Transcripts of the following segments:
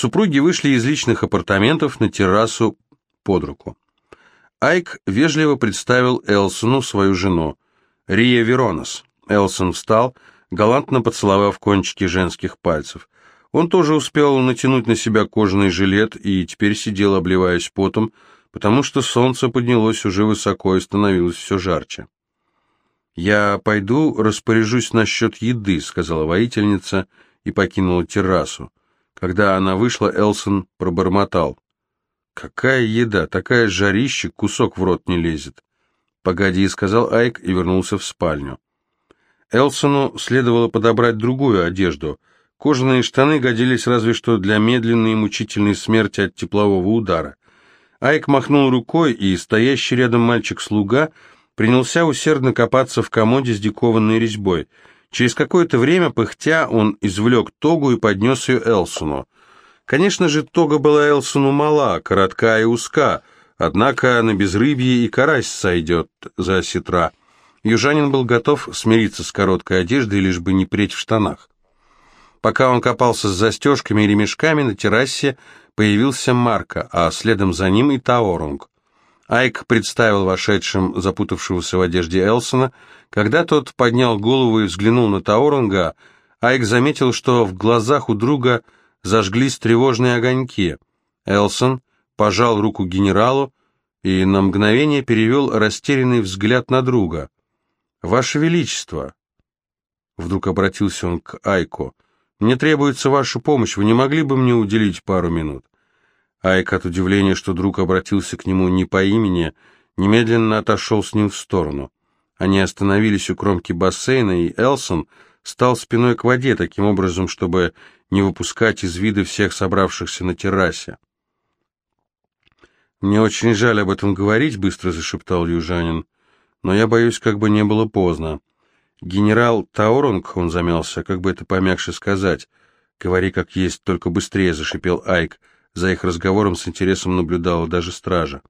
Супруги вышли из личных апартаментов на террасу под руку. Айк вежливо представил Элсону свою жену, Рия Веронос. Элсон встал, галантно поцеловав кончики женских пальцев. Он тоже успел натянуть на себя кожаный жилет и теперь сидел, обливаясь потом, потому что солнце поднялось уже высоко и становилось все жарче. «Я пойду распоряжусь насчет еды», — сказала воительница и покинула террасу. Когда она вышла, Элсон пробормотал. «Какая еда, такая жарище, кусок в рот не лезет». «Погоди», — сказал Айк и вернулся в спальню. Элсону следовало подобрать другую одежду. Кожаные штаны годились разве что для медленной и мучительной смерти от теплового удара. Айк махнул рукой, и стоящий рядом мальчик-слуга принялся усердно копаться в комоде с дикованной резьбой. Через какое-то время, пыхтя, он извлек тогу и поднес ее Элсону. Конечно же, тога была Элсону мала, коротка и узка, однако на безрыбье и карась сойдет за сетра. Южанин был готов смириться с короткой одеждой, лишь бы не преть в штанах. Пока он копался с застежками и ремешками, на террасе появился Марко, а следом за ним и Таорунг. Айк представил вошедшим запутавшегося в одежде Элсона. Когда тот поднял голову и взглянул на Таорунга, Айк заметил, что в глазах у друга зажглись тревожные огоньки. Элсон пожал руку генералу и на мгновение перевел растерянный взгляд на друга. «Ваше Величество!» Вдруг обратился он к Айку – мне требуется ваша помощь, вы не могли бы мне уделить пару минут?» Айк от удивления, что друг обратился к нему не по имени, немедленно отошел с ним в сторону. Они остановились у кромки бассейна, и Элсон стал спиной к воде, таким образом, чтобы не выпускать из вида всех собравшихся на террасе. «Мне очень жаль об этом говорить», — быстро зашептал южанин, — «но я боюсь, как бы не было поздно. Генерал Таурунг, он замялся, как бы это помягче сказать. Говори как есть, только быстрее, зашипел Айк. За их разговором с интересом наблюдала даже стража.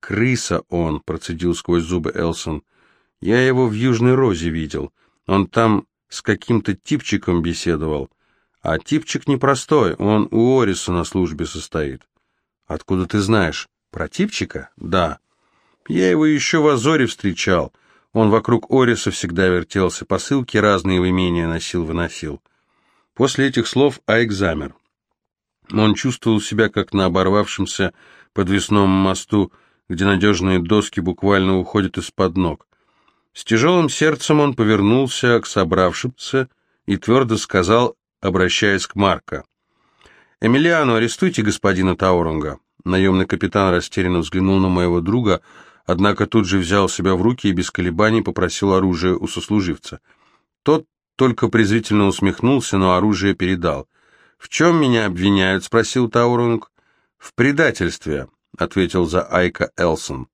«Крыса он», — процедил сквозь зубы Элсон. «Я его в Южной Розе видел. Он там с каким-то типчиком беседовал. А типчик непростой, он у Ориса на службе состоит». «Откуда ты знаешь? Про типчика?» «Да». «Я его еще в Азоре встречал». Он вокруг Ориса всегда вертелся, посылки разные в имение носил-выносил. После этих слов Айк замер. Он чувствовал себя как на оборвавшемся подвесном мосту, где надежные доски буквально уходят из-под ног. С тяжелым сердцем он повернулся к собравшимся и твердо сказал, обращаясь к Марко. «Эмилиану, арестуйте господина Таурунга». Наемный капитан растерянно взглянул на моего друга, однако тут же взял себя в руки и без колебаний попросил оружие у сослуживца. Тот только презрительно усмехнулся, но оружие передал. «В чем меня обвиняют?» — спросил Таурунг. «В предательстве», — ответил за Айка Элсон.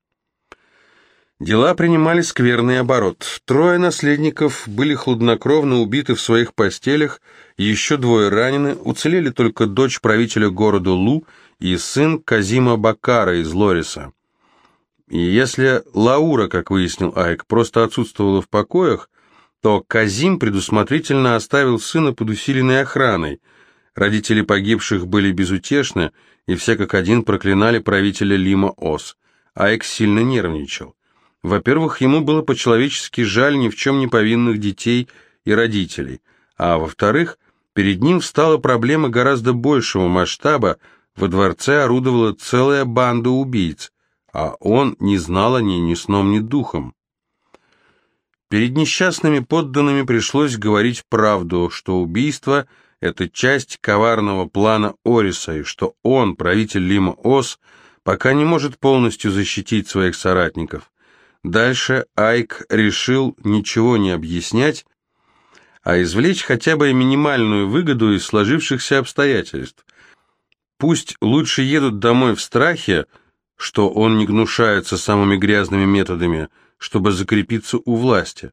Дела принимали скверный оборот. Трое наследников были хладнокровно убиты в своих постелях, еще двое ранены, уцелели только дочь правителя города Лу и сын Казима Бакара из Лориса. И если Лаура, как выяснил Айк, просто отсутствовала в покоях, то Казим предусмотрительно оставил сына под усиленной охраной. Родители погибших были безутешны, и все как один проклинали правителя Лима Ос. Айк сильно нервничал. Во-первых, ему было по-человечески жаль ни в чем не повинных детей и родителей, а во-вторых, перед ним встала проблема гораздо большего масштаба, во дворце орудовала целая банда убийц – а он не знал о ней ни сном, ни духом. Перед несчастными подданными пришлось говорить правду, что убийство – это часть коварного плана Ориса, и что он, правитель Лима-Ос, пока не может полностью защитить своих соратников. Дальше Айк решил ничего не объяснять, а извлечь хотя бы минимальную выгоду из сложившихся обстоятельств. Пусть лучше едут домой в страхе, что он не гнушается самыми грязными методами, чтобы закрепиться у власти.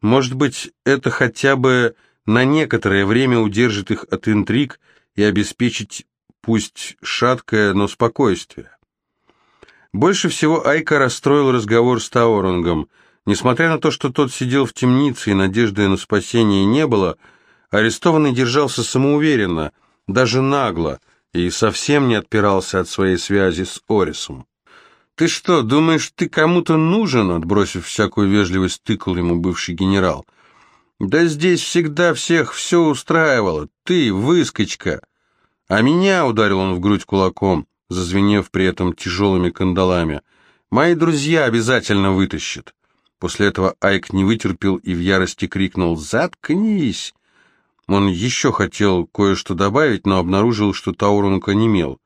Может быть, это хотя бы на некоторое время удержит их от интриг и обеспечить пусть шаткое, но спокойствие. Больше всего Айка расстроил разговор с Таорунгом. Несмотря на то, что тот сидел в темнице и надежды на спасение не было, арестованный держался самоуверенно, даже нагло, и совсем не отпирался от своей связи с Орисом. «Ты что, думаешь, ты кому-то нужен?» Отбросив всякую вежливость, тыкал ему бывший генерал. «Да здесь всегда всех все устраивало. Ты, выскочка!» «А меня», — ударил он в грудь кулаком, зазвенев при этом тяжелыми кандалами, — «мои друзья обязательно вытащат». После этого Айк не вытерпел и в ярости крикнул «Заткнись!». Он еще хотел кое-что добавить, но обнаружил, что Таурунг онемел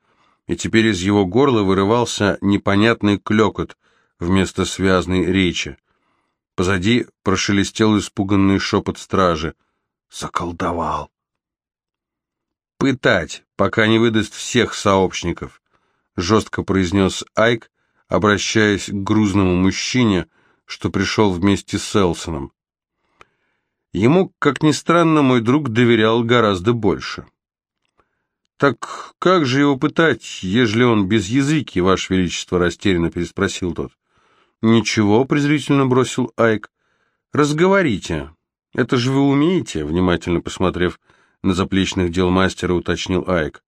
и теперь из его горла вырывался непонятный клекот вместо связной речи. Позади прошелестел испуганный шепот стражи. «Заколдовал!» «Пытать, пока не выдаст всех сообщников», — жестко произнес Айк, обращаясь к грузному мужчине, что пришел вместе с Элсоном. Ему, как ни странно, мой друг доверял гораздо больше. «Так как же его пытать, ежели он без языки, Ваше Величество?» — растерянно переспросил тот. «Ничего», — презрительно бросил Айк. «Разговорите. Это же вы умеете?» — внимательно посмотрев на заплечных дел мастера, уточнил Айк.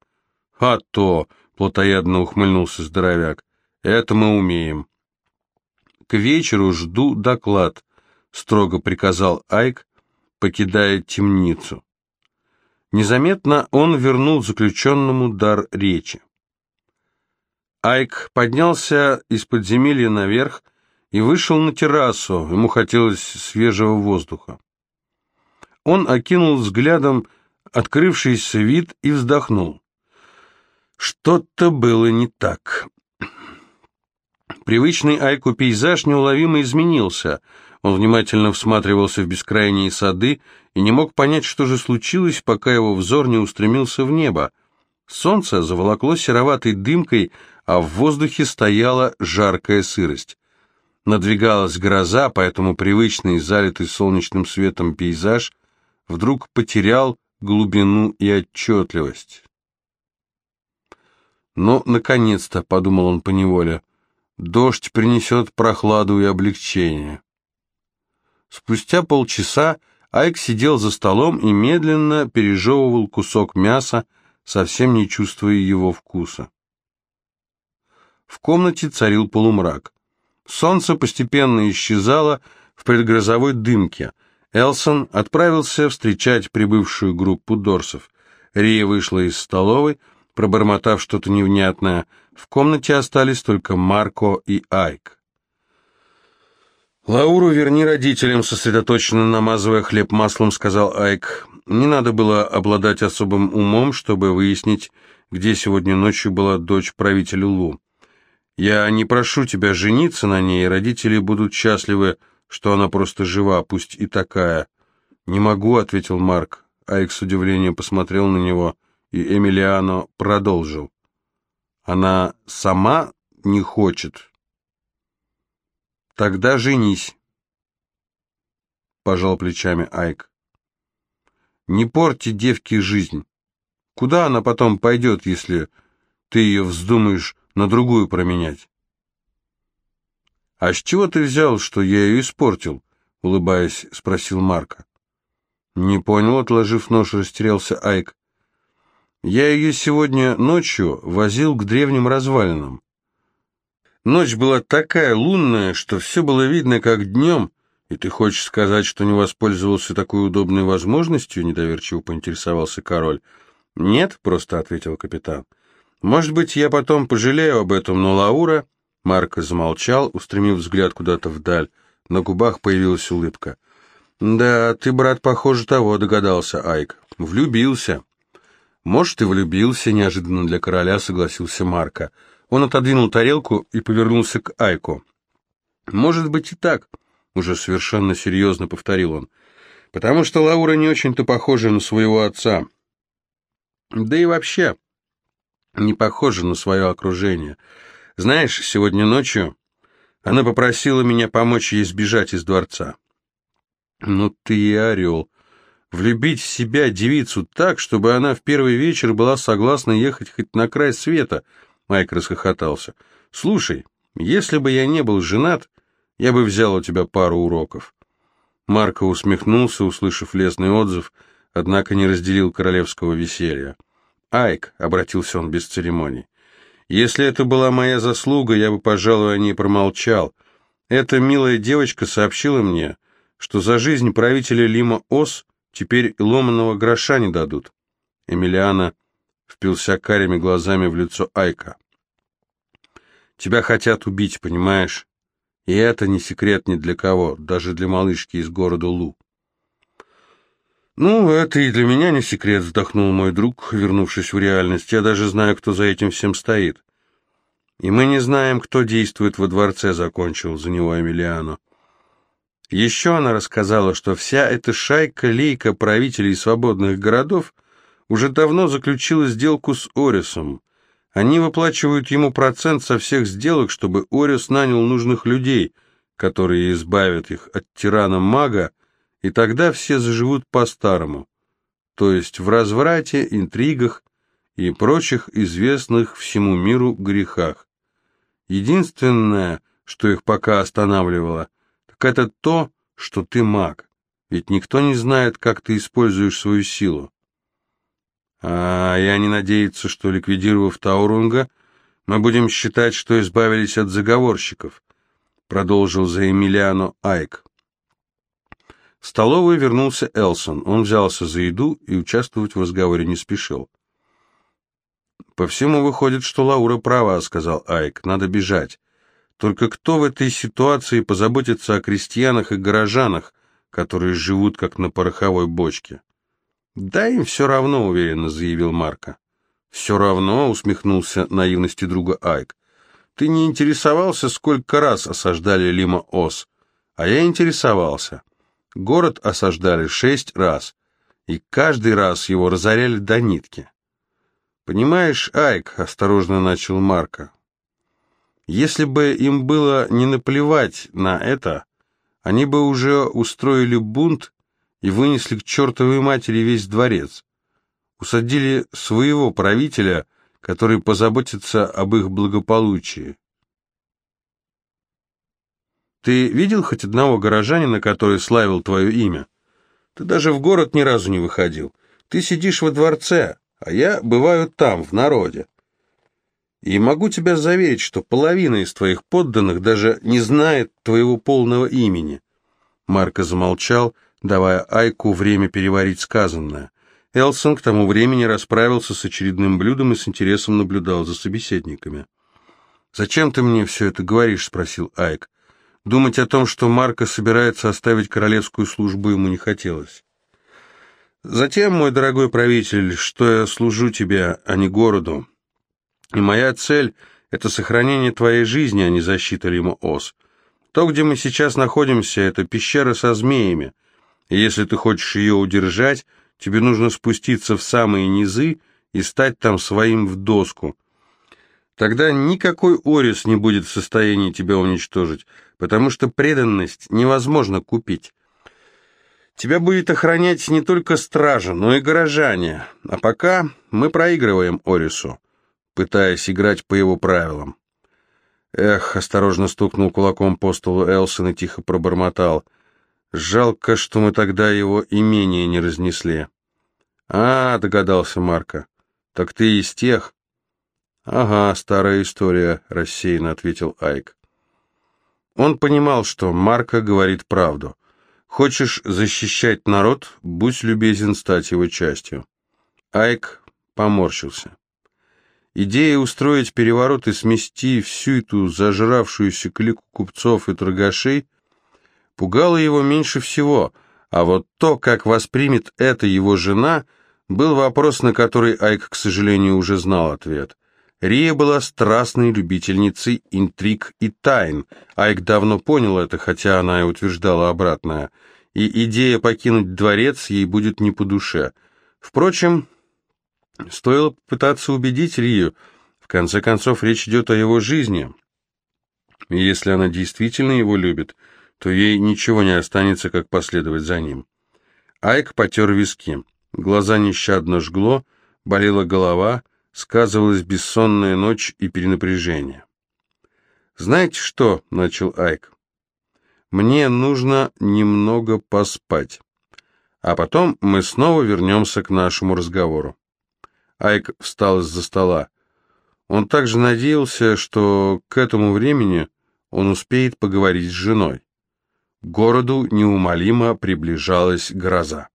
«А то!» — плотоядно ухмыльнулся здоровяк. «Это мы умеем». «К вечеру жду доклад», — строго приказал Айк, покидая темницу. Незаметно он вернул заключенному дар речи. Айк поднялся из подземелья наверх и вышел на террасу, ему хотелось свежего воздуха. Он окинул взглядом открывшийся вид и вздохнул. Что-то было не так. Привычный Айку пейзаж неуловимо изменился — он внимательно всматривался в бескрайние сады и не мог понять, что же случилось, пока его взор не устремился в небо. Солнце заволокло сероватой дымкой, а в воздухе стояла жаркая сырость. Надвигалась гроза, поэтому привычный, залитый солнечным светом пейзаж вдруг потерял глубину и отчетливость. «Ну, наконец-то», — подумал он поневоле, — «дождь принесет прохладу и облегчение». Спустя полчаса Айк сидел за столом и медленно пережевывал кусок мяса, совсем не чувствуя его вкуса. В комнате царил полумрак. Солнце постепенно исчезало в предгрозовой дымке. Элсон отправился встречать прибывшую группу дорсов. Рия вышла из столовой, пробормотав что-то невнятное. В комнате остались только Марко и Айк. «Лауру верни родителям», — сосредоточенно намазывая хлеб маслом, сказал Айк. «Не надо было обладать особым умом, чтобы выяснить, где сегодня ночью была дочь правителя Лу. Я не прошу тебя жениться на ней, родители будут счастливы, что она просто жива, пусть и такая». «Не могу», — ответил Марк. Айк с удивлением посмотрел на него, и Эмилиано продолжил. «Она сама не хочет». «Тогда женись», — пожал плечами Айк. «Не порти девке жизнь. Куда она потом пойдет, если ты ее вздумаешь на другую променять?» «А с чего ты взял, что я ее испортил?» — улыбаясь, спросил Марка. «Не понял», — отложив нож, растерялся Айк. «Я ее сегодня ночью возил к древним развалинам. Ночь была такая лунная, что все было видно как днем, и ты хочешь сказать, что не воспользовался такой удобной возможностью?» — недоверчиво поинтересовался король. «Нет», — просто ответил капитан. «Может быть, я потом пожалею об этом, но Лаура...» Марко замолчал, устремив взгляд куда-то вдаль. На губах появилась улыбка. «Да, ты, брат, похоже того», — догадался Айк. «Влюбился». «Может, и влюбился», — неожиданно для короля согласился Марко. Он отодвинул тарелку и повернулся к Айко. «Может быть и так», — уже совершенно серьезно повторил он, «потому что Лаура не очень-то похожа на своего отца. Да и вообще не похожа на свое окружение. Знаешь, сегодня ночью она попросила меня помочь ей сбежать из дворца». «Ну ты и орел», влюбить в себя девицу так, чтобы она в первый вечер была согласна ехать хоть на край света, Майк расхохотался. «Слушай, если бы я не был женат, я бы взял у тебя пару уроков». Марко усмехнулся, услышав лесный отзыв, однако не разделил королевского веселья. «Айк», — обратился он без церемоний, — «если это была моя заслуга, я бы, пожалуй, о ней промолчал. Эта милая девочка сообщила мне, что за жизнь правителя Лима Ос теперь ломаного гроша не дадут». Эмилиана впился карими глазами в лицо Айка. «Тебя хотят убить, понимаешь? И это не секрет ни для кого, даже для малышки из города Лу». «Ну, это и для меня не секрет», — вздохнул мой друг, вернувшись в реальность. «Я даже знаю, кто за этим всем стоит». «И мы не знаем, кто действует во дворце», — закончил за него Эмилиано. Еще она рассказала, что вся эта шайка-лейка правителей свободных городов уже давно заключила сделку с Орисом. Они выплачивают ему процент со всех сделок, чтобы Орис нанял нужных людей, которые избавят их от тирана-мага, и тогда все заживут по-старому, то есть в разврате, интригах и прочих известных всему миру грехах. Единственное, что их пока останавливало, так это то, что ты маг, ведь никто не знает, как ты используешь свою силу. А и они надеются, что, ликвидировав Таурунга, мы будем считать, что избавились от заговорщиков, продолжил за Эмилиано Айк. В столовую вернулся Элсон. Он взялся за еду и участвовать в разговоре не спешил. «По всему выходит, что Лаура права», — сказал Айк. «Надо бежать. Только кто в этой ситуации позаботится о крестьянах и горожанах, которые живут как на пороховой бочке?» «Да им все равно», — уверенно заявил Марко. «Все равно», — усмехнулся наивности друга Айк. «Ты не интересовался, сколько раз осаждали Лима-Ос, а я интересовался. Город осаждали шесть раз, и каждый раз его разоряли до нитки. «Понимаешь, Айк», — осторожно начал Марко, — «если бы им было не наплевать на это, они бы уже устроили бунт и вынесли к чертовой матери весь дворец. Усадили своего правителя, который позаботится об их благополучии. Ты видел хоть одного горожанина, который славил твое имя? Ты даже в город ни разу не выходил. Ты сидишь во дворце, а я бываю там, в народе. И могу тебя заверить, что половина из твоих подданных даже не знает твоего полного имени. Марко замолчал, давая Айку время переварить сказанное. Элсон к тому времени расправился с очередным блюдом и с интересом наблюдал за собеседниками. «Зачем ты мне все это говоришь?» — спросил Айк. Думать о том, что Марко собирается оставить королевскую службу, ему не хотелось. Затем, мой дорогой правитель, что я служу тебе, а не городу. И моя цель — это сохранение твоей жизни, а не защита Лима-Ос. То, где мы сейчас находимся, это пещера со змеями. И если ты хочешь ее удержать, тебе нужно спуститься в самые низы и стать там своим в доску. Тогда никакой Орис не будет в состоянии тебя уничтожить, потому что преданность невозможно купить. Тебя будет охранять не только стража, но и горожане. А пока мы проигрываем Орису, пытаясь играть по его правилам. Эх, осторожно стукнул кулаком по столу Элсон и тихо пробормотал. Жалко, что мы тогда его имение не разнесли. А, догадался Марко. Так ты из тех, «Ага, старая история», — рассеянно ответил Айк. Он понимал, что Марко говорит правду. «Хочешь защищать народ, будь любезен стать его частью». Айк поморщился. Идея устроить переворот и смести всю эту зажравшуюся клику купцов и торгашей пугала его меньше всего, а вот то, как воспримет это его жена, был вопрос, на который Айк, к сожалению, уже знал ответ. Рия была страстной любительницей интриг и тайн. Айк давно понял это, хотя она и утверждала обратное. И идея покинуть дворец ей будет не по душе. Впрочем, стоило попытаться убедить Рию. В конце концов, речь идет о его жизни. И если она действительно его любит, то ей ничего не останется, как последовать за ним. Айк потер виски. Глаза нещадно жгло, болела голова, сказывалась бессонная ночь и перенапряжение. «Знаете что?» — начал Айк. «Мне нужно немного поспать, а потом мы снова вернемся к нашему разговору». Айк встал из-за стола. Он также надеялся, что к этому времени он успеет поговорить с женой. К городу неумолимо приближалась гроза.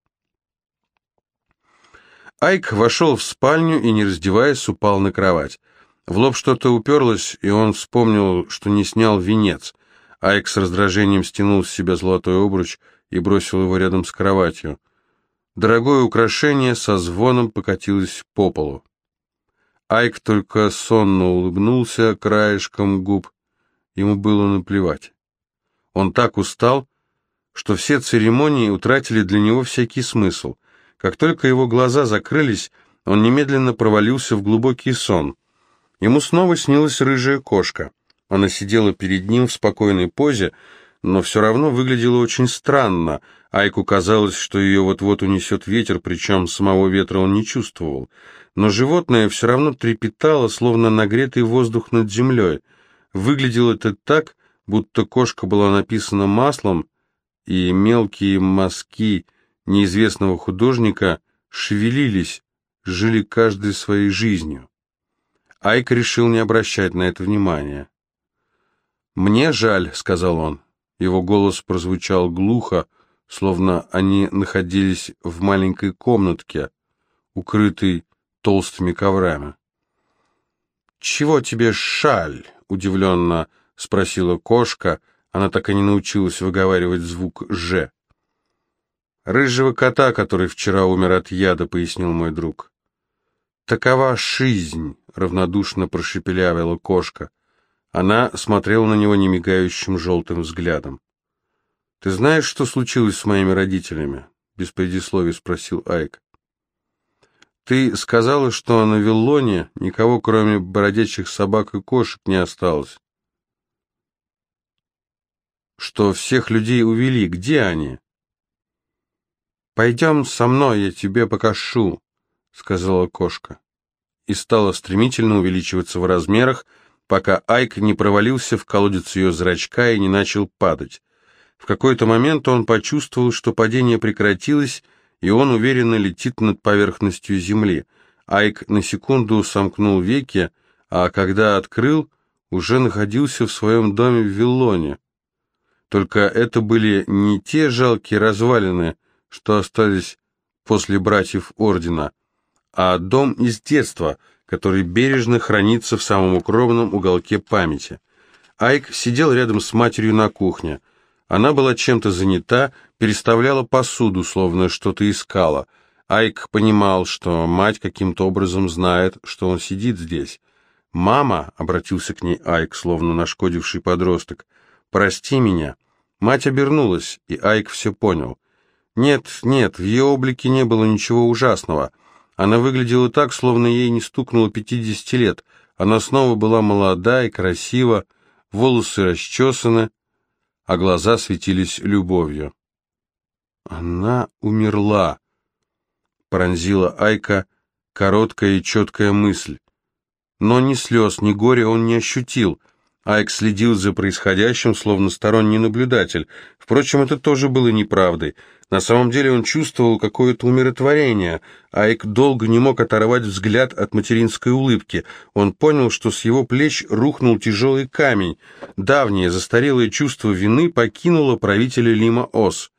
Айк вошел в спальню и, не раздеваясь, упал на кровать. В лоб что-то уперлось, и он вспомнил, что не снял венец. Айк с раздражением стянул с себя золотой обруч и бросил его рядом с кроватью. Дорогое украшение со звоном покатилось по полу. Айк только сонно улыбнулся краешком губ. Ему было наплевать. Он так устал, что все церемонии утратили для него всякий смысл. Как только его глаза закрылись, он немедленно провалился в глубокий сон. Ему снова снилась рыжая кошка. Она сидела перед ним в спокойной позе, но все равно выглядела очень странно. Айку казалось, что ее вот-вот унесет ветер, причем самого ветра он не чувствовал. Но животное все равно трепетало, словно нагретый воздух над землей. Выглядело это так, будто кошка была написана маслом, и мелкие мазки неизвестного художника шевелились, жили каждой своей жизнью. Айк решил не обращать на это внимания. «Мне жаль», — сказал он. Его голос прозвучал глухо, словно они находились в маленькой комнатке, укрытой толстыми коврами. «Чего тебе шаль?» — удивленно спросила кошка. Она так и не научилась выговаривать звук «ж». «Рыжего кота, который вчера умер от яда», — пояснил мой друг. «Такова жизнь», — равнодушно прошепелявила кошка. Она смотрела на него немигающим желтым взглядом. «Ты знаешь, что случилось с моими родителями?» — без предисловий спросил Айк. «Ты сказала, что на Виллоне никого, кроме бродячих собак и кошек, не осталось. Что всех людей увели. Где они?» «Пойдем со мной, я тебе покажу», — сказала кошка. И стала стремительно увеличиваться в размерах, — пока Айк не провалился в колодец ее зрачка и не начал падать. В какой-то момент он почувствовал, что падение прекратилось, и он уверенно летит над поверхностью земли. Айк на секунду сомкнул веки, а когда открыл, уже находился в своем доме в Виллоне. Только это были не те жалкие развалины, что остались после братьев Ордена, а дом из детства — который бережно хранится в самом укромном уголке памяти. Айк сидел рядом с матерью на кухне. Она была чем-то занята, переставляла посуду, словно что-то искала. Айк понимал, что мать каким-то образом знает, что он сидит здесь. «Мама», — обратился к ней Айк, словно нашкодивший подросток, — «прости меня». Мать обернулась, и Айк все понял. Нет, нет, в ее облике не было ничего ужасного — она выглядела так, словно ей не стукнуло пятидесяти лет. Она снова была молода и красива, волосы расчесаны, а глаза светились любовью. «Она умерла», — пронзила Айка короткая и четкая мысль. Но ни слез, ни горя он не ощутил. Айк следил за происходящим, словно сторонний наблюдатель. Впрочем, это тоже было неправдой. На самом деле он чувствовал какое-то умиротворение. Айк долго не мог оторвать взгляд от материнской улыбки. Он понял, что с его плеч рухнул тяжелый камень. Давнее застарелое чувство вины покинуло правителя Лима Ос.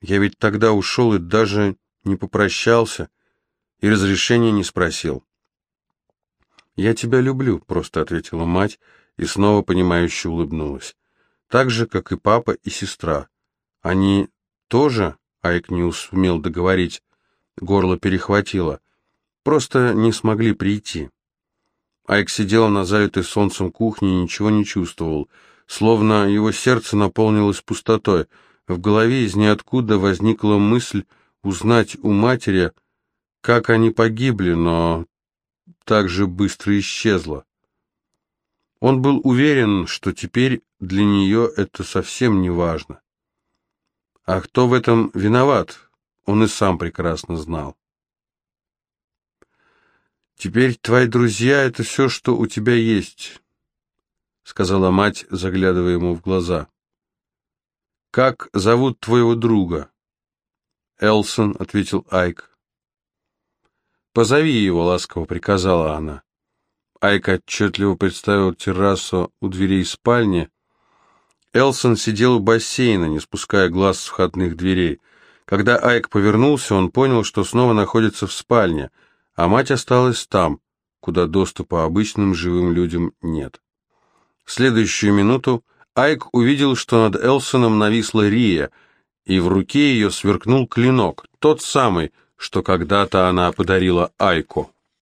Я ведь тогда ушел и даже не попрощался, и разрешения не спросил. «Я тебя люблю», — просто ответила мать, и снова понимающе улыбнулась. «Так же, как и папа и сестра. Они тоже, Айк не сумел договорить, горло перехватило, просто не смогли прийти. Айк сидел на залитой солнцем кухне и ничего не чувствовал, словно его сердце наполнилось пустотой. В голове из ниоткуда возникла мысль узнать у матери, как они погибли, но так же быстро исчезла. Он был уверен, что теперь для нее это совсем не важно. А кто в этом виноват, он и сам прекрасно знал. «Теперь твои друзья — это все, что у тебя есть», — сказала мать, заглядывая ему в глаза. «Как зовут твоего друга?» «Элсон», — ответил Айк. «Позови его», — ласково приказала она. Айк отчетливо представил террасу у дверей спальни. Элсон сидел у бассейна, не спуская глаз с входных дверей. Когда Айк повернулся, он понял, что снова находится в спальне, а мать осталась там, куда доступа обычным живым людям нет. В следующую минуту Айк увидел, что над Элсоном нависла Рия, и в руке ее сверкнул клинок, тот самый, что когда-то она подарила Айку.